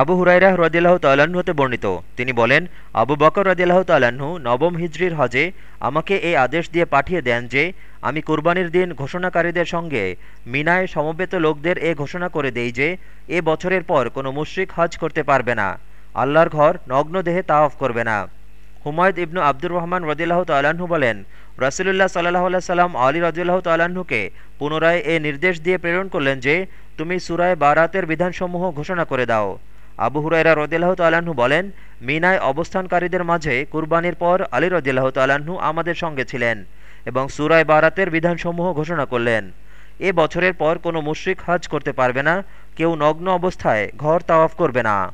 আবু হুরাইরা রদিল্লাহ তাল্লাহ্ন হতে বর্ণিত। তিনি বলেন, আবু বকর রদিল্লাহ তাল্লাহ্ন নবম হিজরির হজে আমাকে এই আদেশ দিয়ে পাঠিয়ে দেন যে, আমি কুরবানির দিন ঘোষণাকারীদের সঙ্গে মিনায় সমবেত লোকদের এ ঘোষণা করে দেই যে, এ বছরের পর কোনো মুশ্রিক হজ করতে পারবে না। আল্লাহর ঘর নগ্ন দেহে তাওয়াফ করবে না। হুমায়দ ইবনু আব্দুর রহমান রদিল্লাহ তাল্লাহ্ন বলেন, রসুলুল্লাহ সাল্লাহ সাল্লাম আলী রদিল্লাহ তাল্লাহ্নকে পুনরায় এ নির্দেশ দিয়ে প্রেরণ করলেন যে, তুমি সুরায় বারাতের বিধানসমূহ ঘোষণা করে দাও। আবু হুরাইরা রদিল্লাহ তাল্লাহ্ন বলেন, মিনায় অবস্থানকারীদের মাঝে কুরবানির পর আলী রদিল্লাহ তাল্লাহ্ন আমাদের সঙ্গে ছিলেন এবং সুরায় বারাতের বিধানসমূহ ঘোষণা করলেন। এ বছরের পর কোনো মুশ্রিক হাজ করতে পারবে না, কেউ নগ্ন অবস্থায় ঘর তাওয়াফ করবে না।